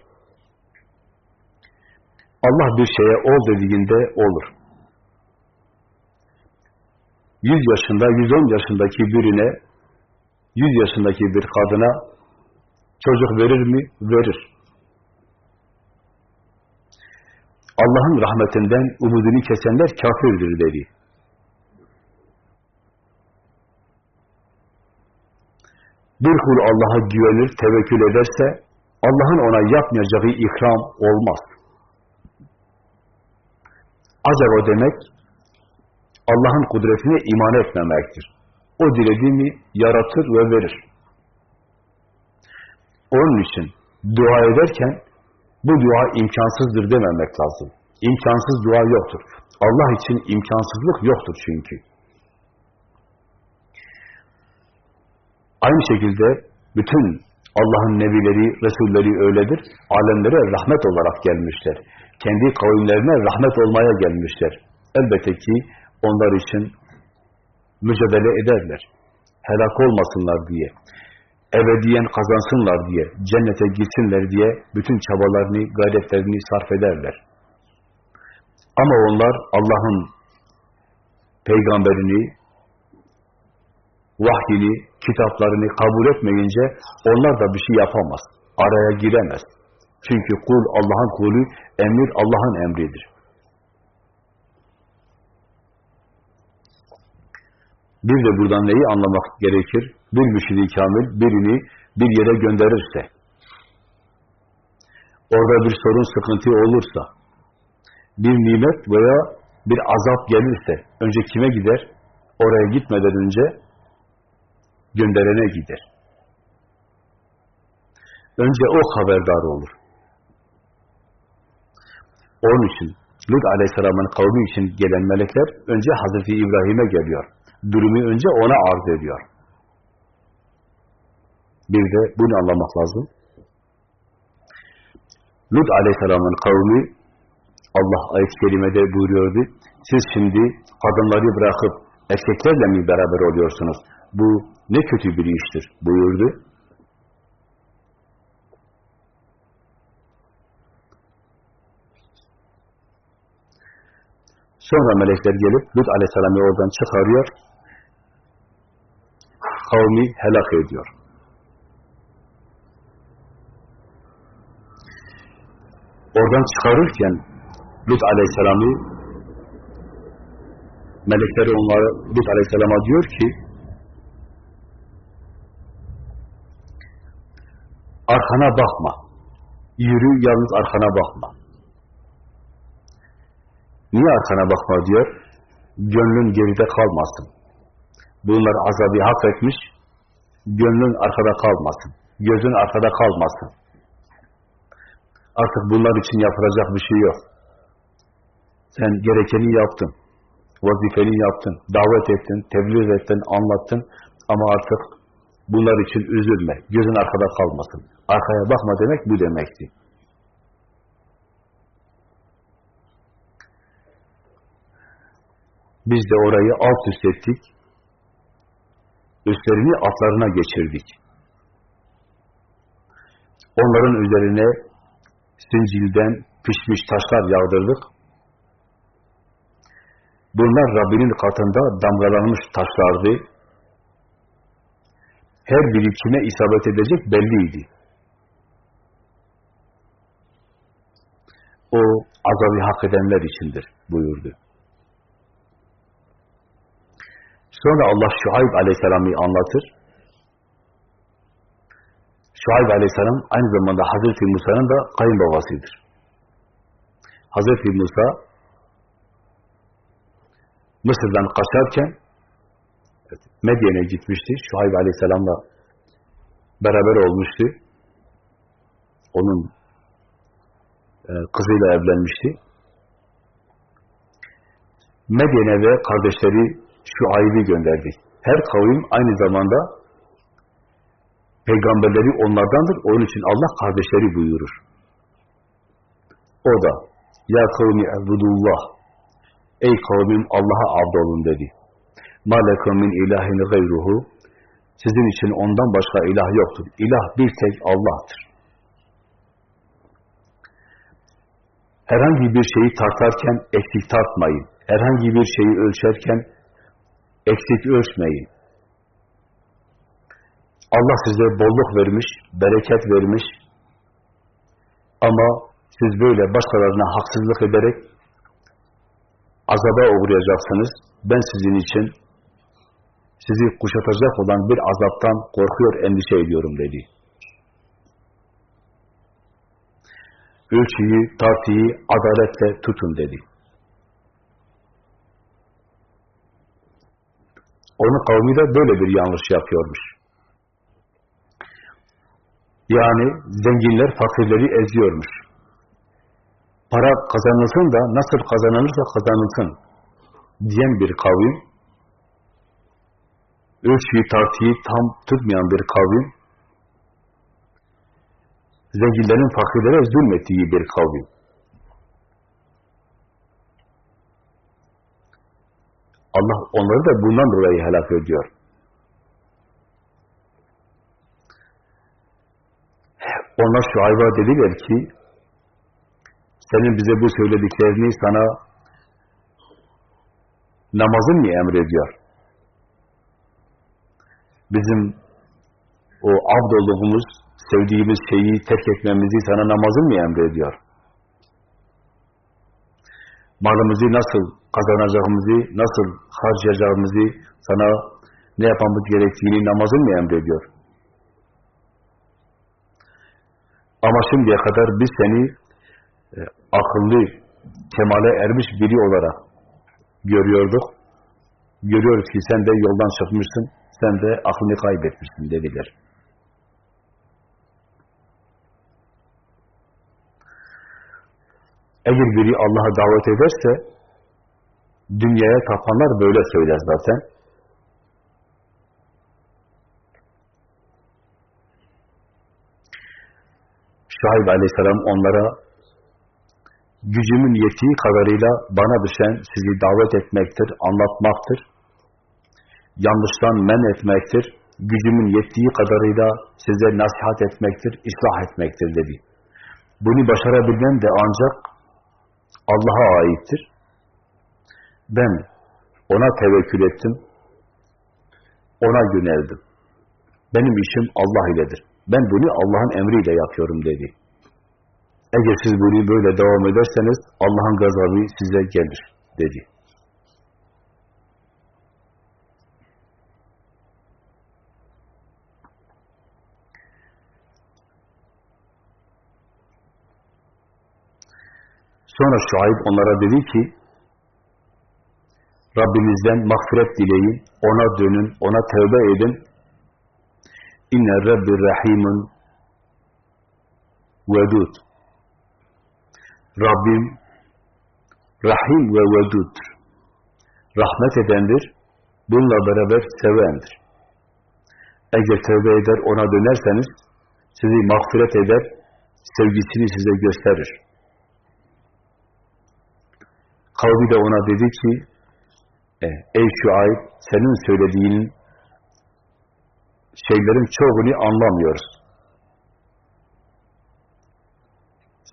Allah bir şeye ol dediğinde olur. 100 yaşında, 110 yaşındaki birine, 100 yaşındaki bir kadına çocuk verir mi? Verir. Allah'ın rahmetinden umudunu kesenler kafirdir dedi. Bir kul Allah'a güvenir, tevekkül ederse Allah'ın ona yapmayacağı ikram olmaz. Acaba demek Allah'ın kudretine iman etmemektir. O dilediğini yaratır ve verir. Onun için dua ederken bu dua imkansızdır dememek lazım. İmkansız dua yoktur. Allah için imkansızlık yoktur çünkü. Aynı şekilde bütün Allah'ın nebileri, Resulleri öyledir. Alemlere rahmet olarak gelmişler. Kendi kavimlerine rahmet olmaya gelmişler. Elbette ki onlar için mücadele ederler. Helak olmasınlar diye. Ebediyen kazansınlar diye, cennete gitsinler diye bütün çabalarını, gayretlerini sarf ederler. Ama onlar Allah'ın peygamberini, vahyini, kitaplarını kabul etmeyince onlar da bir şey yapamaz. Araya giremez. Çünkü kul Allah'ın kulu, emir Allah'ın emridir. Bir de buradan neyi anlamak gerekir? Bir müşid kamil birini bir yere gönderirse, orada bir sorun, sıkıntı olursa, bir nimet veya bir azap gelirse, önce kime gider? Oraya gitmeden önce gönderene gider. Önce o haberdar olur. Onun için Lut Aleyhisselam'ın kavmi için gelen melekler önce Hazreti İbrahim'e geliyor. Durumu önce ona arz ediyor. Bir de bunu anlamak lazım. Lut Aleyhisselam'ın kavmi Allah ayet-i kerimede buyuruyordu. Siz şimdi kadınları bırakıp erkeklerle mi beraber oluyorsunuz? Bu ne kötü bir iştir buyurdu. Sonra melekler gelip Lut Aleyhisselam'ı oradan çıkarıyor. Kavmi helak ediyor. Oradan çıkarırken Lut Aleyhisselam'ı melekleri onlara Lut Aleyhisselam'a diyor ki arkana bakma. Yürü yalnız arkana bakma. Niye arkana bakma diyor? Gönlün geride kalmasın. Bunlar azabı hak etmiş, gönlün arkada kalmasın. Gözün arkada kalmasın. Artık bunlar için yapılacak bir şey yok. Sen gerekeni yaptın. Vazifeni yaptın. Davet ettin, tebliğ ettin, anlattın. Ama artık bunlar için üzülme. Gözün arkada kalmasın. Arkaya bakma demek bu demekti. Biz de orayı alt üst ettik. Üstlerini atlarına geçirdik. Onların üzerine sincilden pişmiş taşlar yağdırdık. Bunlar Rabbinin katında damgalanmış taşlardı. Her biri kime isabet edecek belliydi. O azabı hak edenler içindir buyurdu. Sonra Allah Şuayb Aleyhisselam'ı anlatır. Şuayb Aleyhisselam aynı zamanda Hazreti Musa'nın da kayınbabasıdır. Hazreti Musa Mısır'dan kaçarken Medyen'e gitmişti. Şuayb Aleyhisselam'la beraber olmuştu. Onun e, kızıyla evlenmişti. Medyen'e ve kardeşleri şu ayıbı gönderdi. Her kavim aynı zamanda peygamberleri onlardandır. Onun için Allah kardeşleri buyurur. O da ya kavmi ebudullah ey kavmim Allah'a abdolun dedi. Ma lekum min ilahin gayruhu sizin için ondan başka ilah yoktur. İlah bir tek Allah'tır. Herhangi bir şeyi tartarken eksik tartmayın. Herhangi bir şeyi ölçerken eksik ölçmeyin. Allah size bolluk vermiş, bereket vermiş. Ama siz böyle başkalarına haksızlık ederek azaba uğrayacaksınız. Ben sizin için sizi kuşatacak olan bir azaptan korkuyor, endişe ediyorum dedi. Ölçüyü, tartıyı adaletle tutun dedi. Onun kavmi de böyle bir yanlış yapıyormuş. Yani zenginler fakirleri eziyormuş. Para kazanılsın da nasıl kazanılırsa kazanılsın diyen bir kavim, ölçüyü tartıyı tam tutmayan bir kavim, zenginlerin fakirlere zulmettiği bir kavim. Allah onları da bundan dolayı helak ediyor. Onlar şu ayva dediler ki, senin bize bu söylediklerini sana namazın mı emrediyor? Bizim o abd olduğumuz, sevdiğimiz şeyi terk etmemizi sana namazın mı emrediyor? Malımızı nasıl kazanacağımızı, nasıl harcayacağımızı, sana ne yapmamız gerektiğini namazın mı emrediyor? Ama şimdiye kadar biz seni e, akıllı, kemale ermiş biri olarak görüyorduk. Görüyoruz ki sen de yoldan çıkmışsın, sen de aklını kaybetmişsin dediler. Eğer biri Allah'a davet ederse, dünyaya tapanlar böyle söyler zaten. Şahib aleyhisselam onlara gücümün yettiği kadarıyla bana düşen sizi davet etmektir, anlatmaktır. Yanlıştan men etmektir. Gücümün yettiği kadarıyla size nasihat etmektir, ıslah etmektir dedi. Bunu başarabilmem de ancak Allah'a aittir. Ben ona tevekkül ettim. Ona yöneldim. Benim işim Allah iledir. Ben bunu Allah'ın emriyle yapıyorum dedi. Eğer siz bunu böyle devam ederseniz Allah'ın gazabı size gelir dedi. Sonra Şuayb onlara dedi ki, Rabbinizden mağfiret dileyin, ona dönün, ona tövbe edin. İnne Rabbi Rahimun vedud. Rabbim Rahim ve veduddur. Rahmet edendir, bununla beraber sevendir. Eğer tövbe eder, ona dönerseniz, sizi mağfiret eder, sevgisini size gösterir. Kavmi de ona dedi ki, e, ey Şuayb, senin söylediğinin şeylerin çoğunu anlamıyoruz.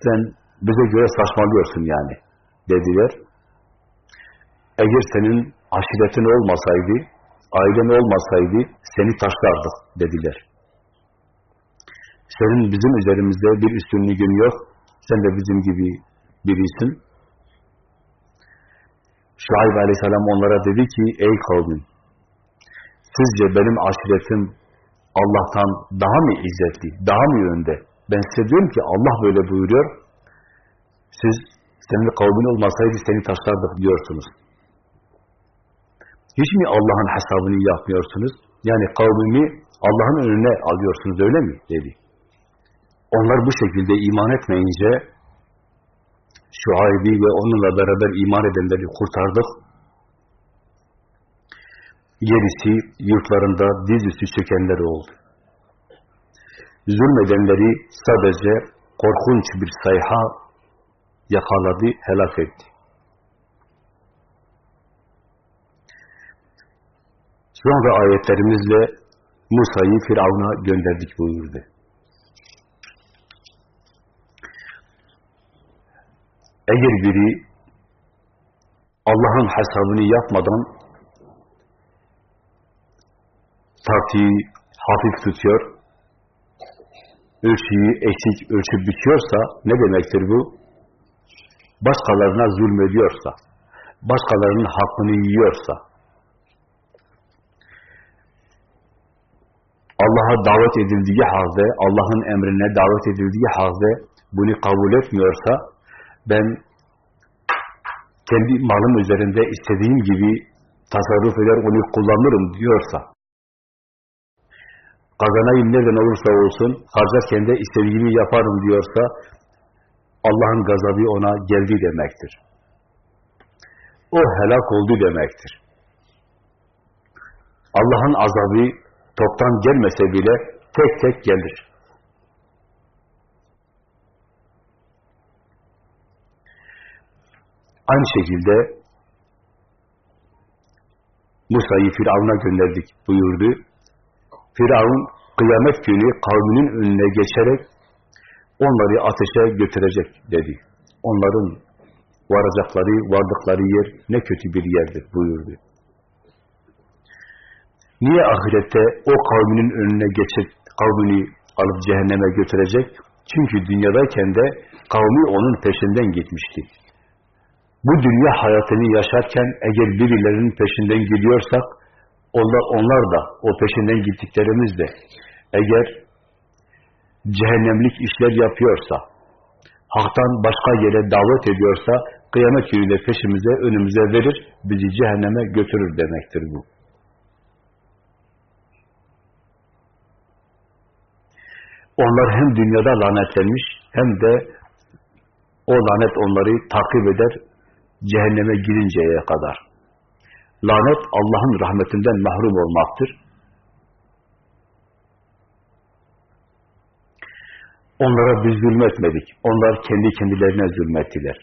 Sen bize göre saçmalıyorsun yani, dediler. Eğer senin aşiretin olmasaydı, ailen olmasaydı, seni taşlardık, dediler. Senin bizim üzerimizde bir üstünlüğün yok, sen de bizim gibi birisin. Şuayb aleyhisselam onlara dedi ki, ey kavmin, sizce benim aşiretim Allah'tan daha mı izzetli, daha mı önde? Ben size diyorum ki Allah böyle buyuruyor, siz senin kavmin olmasaydı seni taşlardık diyorsunuz. Hiç mi Allah'ın hesabını yapmıyorsunuz? Yani kavmimi Allah'ın önüne alıyorsunuz öyle mi? dedi. Onlar bu şekilde iman etmeyince Şuayb'i ve onunla beraber iman edenleri kurtardık. Gerisi yurtlarında dizüstü çökenleri oldu. Zulmedenleri sadece korkunç bir sayha yakaladı, helak etti. Sonra ayetlerimizle Musa'yı Firavun'a gönderdik buyurdu. Eğer biri Allah'ın hesabını yapmadan tartıyı hafif tutuyor, ölçüyü eksik ölçüp bitiyorsa ne demektir bu? Başkalarına zulmediyorsa, başkalarının hakkını yiyorsa, Allah'a davet edildiği halde, Allah'ın emrine davet edildiği halde bunu kabul etmiyorsa, ben kendi malım üzerinde istediğim gibi tasarruf eder, onu kullanırım diyorsa, kazanayım nereden olursa olsun, harcarken de istediğimi yaparım diyorsa, Allah'ın gazabı ona geldi demektir. O helak oldu demektir. Allah'ın azabı toptan gelmese bile tek tek gelir. Aynı şekilde Musa'yı Firavun'a gönderdik buyurdu. Firavun kıyamet günü kavminin önüne geçerek onları ateşe götürecek dedi. Onların varacakları, vardıkları yer ne kötü bir yerdir buyurdu. Niye ahirette o kavminin önüne geçip kavmini alıp cehenneme götürecek? Çünkü dünyadayken de kavmi onun peşinden gitmişti. Bu dünya hayatını yaşarken eğer birilerinin peşinden gidiyorsak onlar, onlar da o peşinden gittiklerimiz de eğer cehennemlik işler yapıyorsa haktan başka yere davet ediyorsa kıyamet günü peşimize önümüze verir bizi cehenneme götürür demektir bu. Onlar hem dünyada lanetlenmiş hem de o lanet onları takip eder cehenneme girinceye kadar. Lanet Allah'ın rahmetinden mahrum olmaktır. Onlara biz zulmetmedik. Onlar kendi kendilerine zulmettiler.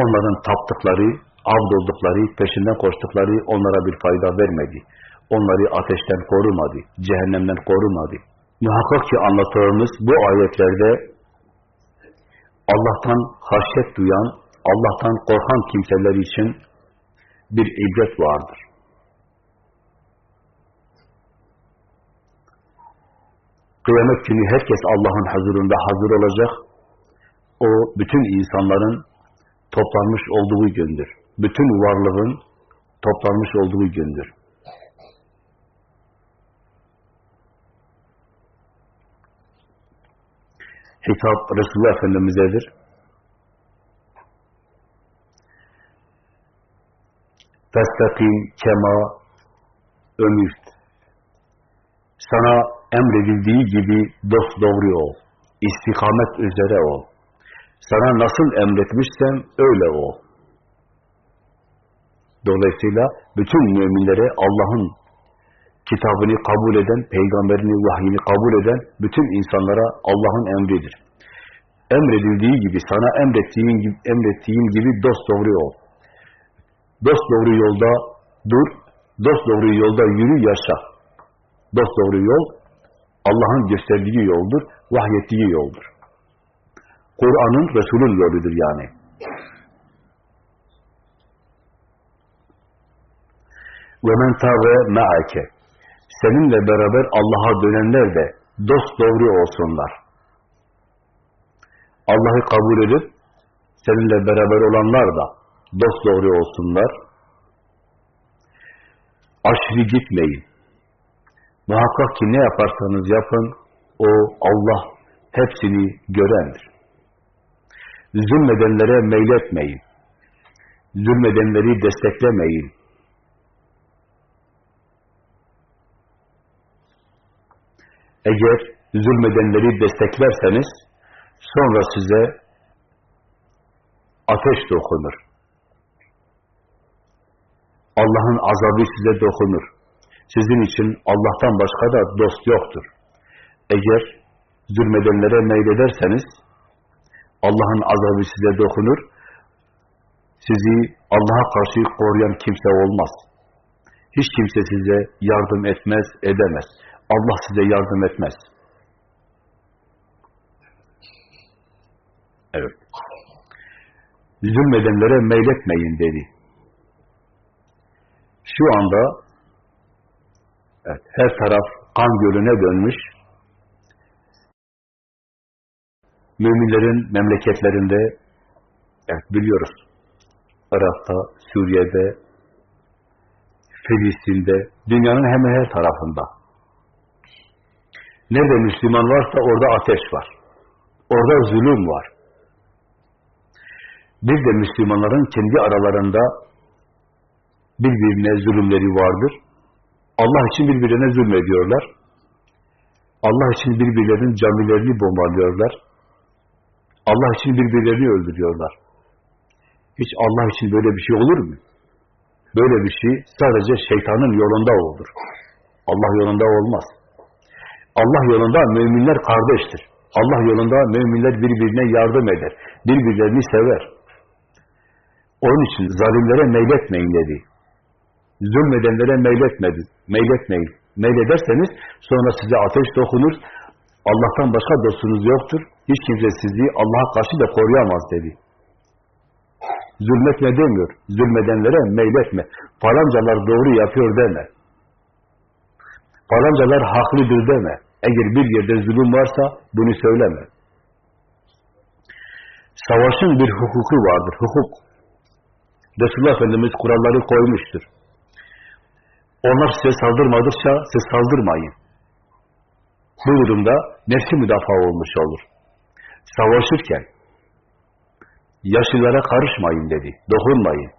Onların taptıkları, avd oldukları, peşinden koştukları onlara bir fayda vermedi. Onları ateşten korumadı, cehennemden korumadı. Muhakkak ki anlattığımız bu ayetlerde Allah'tan haşyet duyan, Allah'tan korkan kimseler için bir ibret vardır. Kıyamet günü herkes Allah'ın huzurunda hazır olacak. O bütün insanların toplanmış olduğu gündür. Bütün varlığın toplanmış olduğu gündür. Hitap Resulullah Efendimiz'edir. Festakim kema ömürt. Sana emredildiği gibi dost doğru ol. İstikamet üzere ol. Sana nasıl emretmişsem öyle ol. Dolayısıyla bütün müminlere Allah'ın kitabını kabul eden, peygamberini, vahyini kabul eden bütün insanlara Allah'ın emridir. Emredildiği gibi, sana emrettiğin gibi, emrettiğin gibi dost doğru ol. Dost doğru yolda dur, dost doğru yolda yürü, yaşa. Dost doğru yol, Allah'ın gösterdiği yoldur, vahyettiği yoldur. Kur'an'ın, Resul'ün yoludur yani. وَمَنْ تَابَ مَعَكَ Seninle beraber Allah'a dönenler de dost doğru olsunlar. Allah'ı kabul edip seninle beraber olanlar da dost doğru olsunlar. Aşırı gitmeyin. Muhakkak ki ne yaparsanız yapın, o Allah hepsini görendir. Zulmedenlere meyletmeyin. Zulmedenleri desteklemeyin. Eğer zulmedenleri desteklerseniz, sonra size ateş dokunur. Allah'ın azabı size dokunur. Sizin için Allah'tan başka da dost yoktur. Eğer zulmedenlere meylederseniz, Allah'ın azabı size dokunur. Sizi Allah'a karşı koruyan kimse olmaz. Hiç kimse size yardım etmez, edemez. Allah size yardım etmez. Evet. Zulmedenlere meyletmeyin dedi. Şu anda Evet, her taraf kan gölüne dönmüş. Müminlerin memleketlerinde, evet biliyoruz, Irak'ta, Suriye'de, Filistin'de, dünyanın hemen her tarafında. Nerede Müslüman varsa orada ateş var. Orada zulüm var. Bir de Müslümanların kendi aralarında birbirine zulümleri vardır. Allah için birbirine zulmediyorlar. Allah için birbirlerinin camilerini bombalıyorlar. Allah için birbirlerini öldürüyorlar. Hiç Allah için böyle bir şey olur mu? Böyle bir şey sadece şeytanın yolunda olur. Allah yolunda olmaz. Allah yolunda müminler kardeştir. Allah yolunda müminler birbirine yardım eder. Birbirlerini sever. Onun için zalimlere meyletmeyin dedi. Zulmedenlere meyletmedi. Meyletmeyin. Meylederseniz sonra size ateş dokunur. Allah'tan başka dostunuz yoktur. Hiç kimse sizi Allah'a karşı da koruyamaz dedi. Zulmetme demiyor. Zulmedenlere meyletme. Falancalar doğru yapıyor deme. Falancalar haklıdır deme. Eğer bir yerde zulüm varsa bunu söyleme. Savaşın bir hukuku vardır. Hukuk. Resulullah Efendimiz kuralları koymuştur. Onlar size saldırmadıkça siz saldırmayın. Bu durumda nefsi müdafaa olmuş olur. Savaşırken yaşlılara karışmayın dedi. Dokunmayın.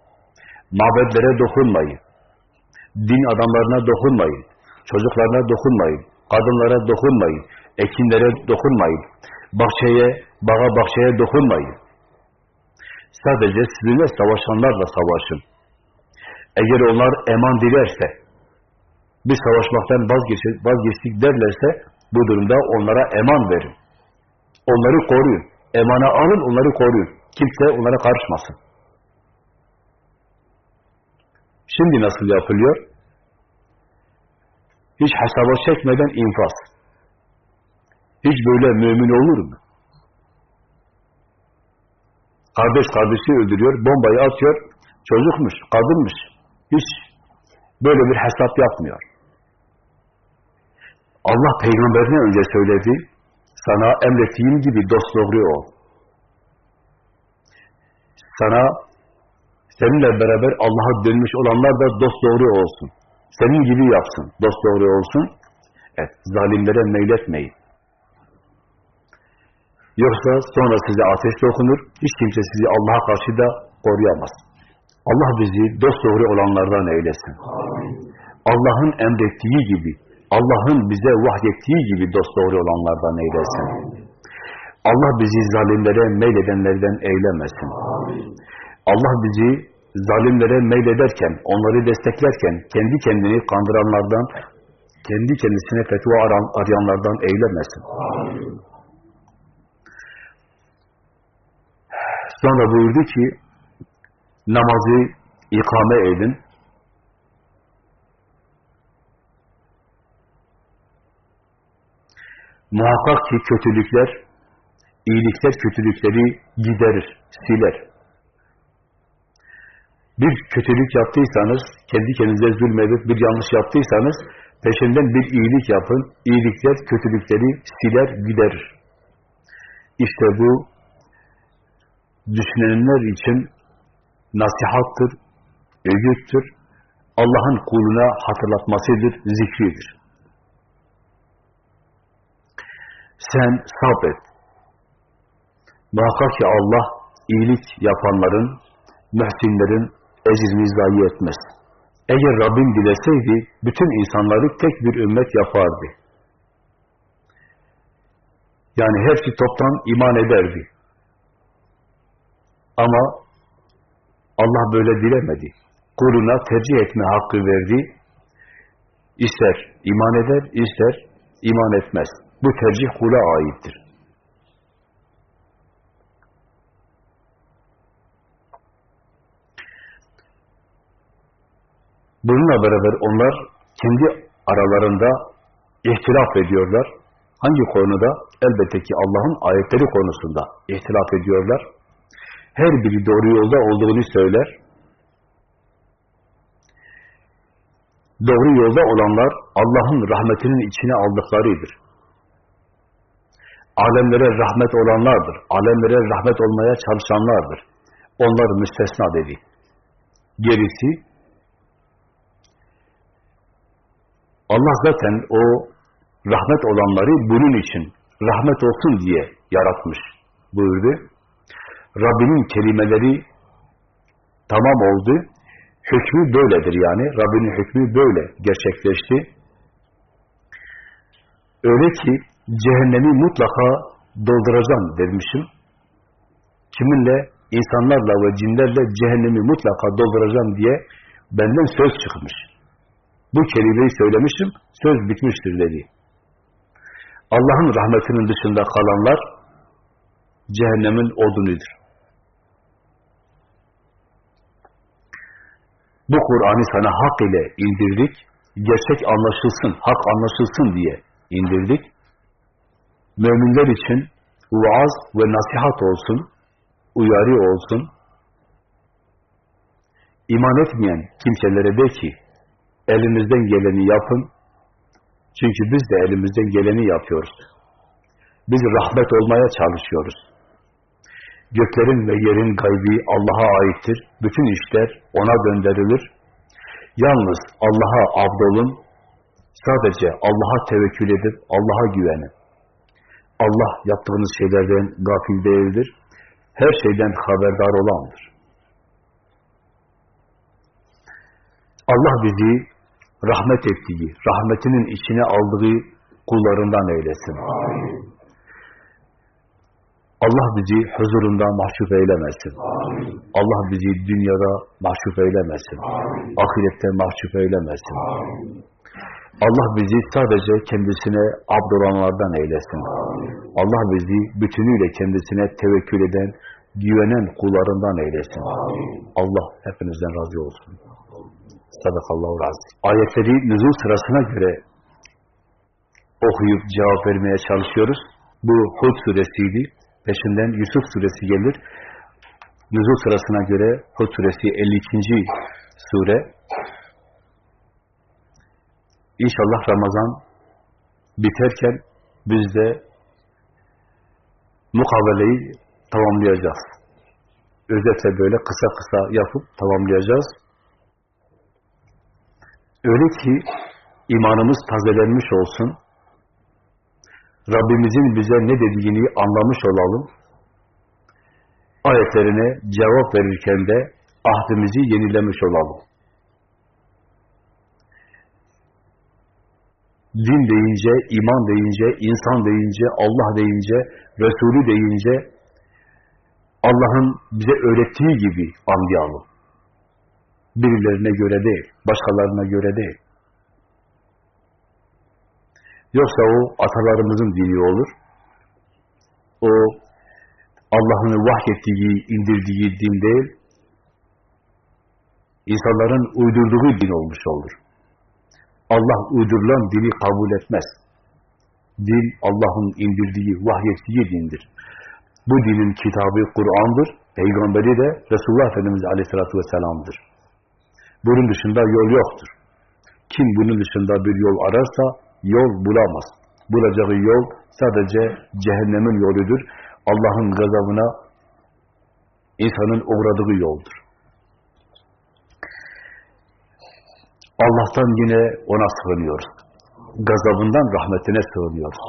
Mabedlere dokunmayın. Din adamlarına dokunmayın. Çocuklarına dokunmayın. Kadınlara dokunmayın. Ekinlere dokunmayın. Bahçeye, bağa bahçeye dokunmayın. Sadece sizinle savaşanlarla savaşın. Eğer onlar eman dilerse, bir savaşmaktan vazgeçtik, vazgeçtik derlerse, bu durumda onlara eman verin. Onları koruyun. Emana alın, onları koruyun. Kimse onlara karışmasın. Şimdi nasıl yapılıyor? Hiç hesaba çekmeden infaz. Hiç böyle mümin olur mu? Kardeş kardeşi öldürüyor, bombayı atıyor, çocukmuş, kadınmış. Hiç böyle bir hesap yapmıyor. Allah peygamberine önce söyledi, sana emrettiğim gibi dost doğru ol. Sana seninle beraber Allah'a dönmüş olanlar da dost doğru olsun. Senin gibi yapsın, dost doğru olsun. Evet, zalimlere meyletmeyin. Yoksa sonra size ateş dokunur, hiç kimse sizi Allah'a karşı da koruyamaz. Allah bizi dost doğru olanlardan eylesin. Allah'ın emrettiği gibi, Allah'ın bize vahyettiği gibi dost doğru olanlardan eylesin. Allah bizi zalimlere meyledenlerden eylemesin. Allah bizi zalimlere meylederken, onları desteklerken, kendi kendini kandıranlardan, kendi kendisine fetva arayanlardan eylemesin. Sonra buyurdu ki, namazı ikame edin. Muhakkak ki kötülükler, iyilikler kötülükleri giderir, siler. Bir kötülük yaptıysanız, kendi kendinize zulmedip bir yanlış yaptıysanız, peşinden bir iyilik yapın, iyilikler kötülükleri siler, giderir. İşte bu, düşünenler için nasihattır, öğüttür, Allah'ın kuluna hatırlatmasıdır, zikridir. Sen sabret. Muhakkak ki Allah iyilik yapanların, mühsinlerin ecrini zayi etmez. Eğer Rabbim dileseydi, bütün insanları tek bir ümmet yapardı. Yani hepsi toptan iman ederdi. Ama Allah böyle dilemedi. Kuluna tercih etme hakkı verdi. İster iman eder, ister iman etmez. Bu tercih kula aittir. Bununla beraber onlar kendi aralarında ihtilaf ediyorlar. Hangi konuda? Elbette ki Allah'ın ayetleri konusunda ihtilaf ediyorlar. Her biri doğru yolda olduğunu söyler. Doğru yolda olanlar Allah'ın rahmetinin içine aldıklarıdır. Alemlere rahmet olanlardır. Alemlere rahmet olmaya çalışanlardır. Onlar müstesna dedi. Gerisi Allah zaten o rahmet olanları bunun için rahmet olsun diye yaratmış buyurdu. Rabbinin kelimeleri tamam oldu. Hükmü böyledir yani. Rabbinin hükmü böyle gerçekleşti. Öyle ki cehennemi mutlaka dolduracağım demişim. Kiminle? insanlarla ve cinlerle cehennemi mutlaka dolduracağım diye benden söz çıkmış. Bu kelimeyi söylemişim, söz bitmiştir dedi. Allah'ın rahmetinin dışında kalanlar cehennemin odunudur. Bu Kur'an'ı sana hak ile indirdik, gerçek anlaşılsın, hak anlaşılsın diye indirdik. Müminler için vaaz ve nasihat olsun, uyarı olsun. İman etmeyen kimselere de ki, elinizden geleni yapın, çünkü biz de elimizden geleni yapıyoruz. Biz rahmet olmaya çalışıyoruz. Göklerin ve yerin gaybi Allah'a aittir. Bütün işler O'na gönderilir. Yalnız Allah'a abdolun, sadece Allah'a tevekkül edip Allah'a güvenin. Allah yaptığınız şeylerden gafil değildir. Her şeyden haberdar olandır. Allah bizi rahmet ettiği, rahmetinin içine aldığı kullarından eylesin. Allah bizi huzurunda mahcup eylemesin. Allah bizi dünyada mahcup eylemesin. Amin. Ahirette mahcup eylemesin. Allah bizi sadece kendisine abdolanlardan eylesin. Amin. Allah bizi bütünüyle kendisine tevekkül eden, güvenen kullarından eylesin. Allah hepinizden razı olsun. Sadakallahu razı. Ayetleri nüzul sırasına göre okuyup cevap vermeye çalışıyoruz. Bu Hud suresiydi. Peşinden Yusuf suresi gelir. Nüzul sırasına göre Hud suresi 52. sure. İnşallah Ramazan biterken biz de mukaveleyi tamamlayacağız. Özetle böyle kısa kısa yapıp tamamlayacağız. Öyle ki imanımız tazelenmiş olsun. Rabbimizin bize ne dediğini anlamış olalım. Ayetlerine cevap verirken de ahdimizi yenilemiş olalım. Din deyince, iman deyince, insan deyince, Allah deyince, Resulü deyince Allah'ın bize öğrettiği gibi anlayalım. Birilerine göre değil, başkalarına göre değil. Yoksa o atalarımızın dini olur. O Allah'ın vahyettiği, indirdiği din değil, insanların uydurduğu din olmuş olur. Allah uydurulan dini kabul etmez. Din, Allah'ın indirdiği, vahyettiği dindir. Bu dinin kitabı Kur'an'dır, peygamberi de Resulullah Efendimiz Aleyhisselatü Vesselam'dır. Bunun dışında yol yoktur. Kim bunun dışında bir yol ararsa yol bulamaz. Bulacağı yol sadece cehennemin yoludur. Allah'ın gazabına insanın uğradığı yoldur. Allah'tan yine ona sığınıyoruz. Gazabından rahmetine sığınıyoruz.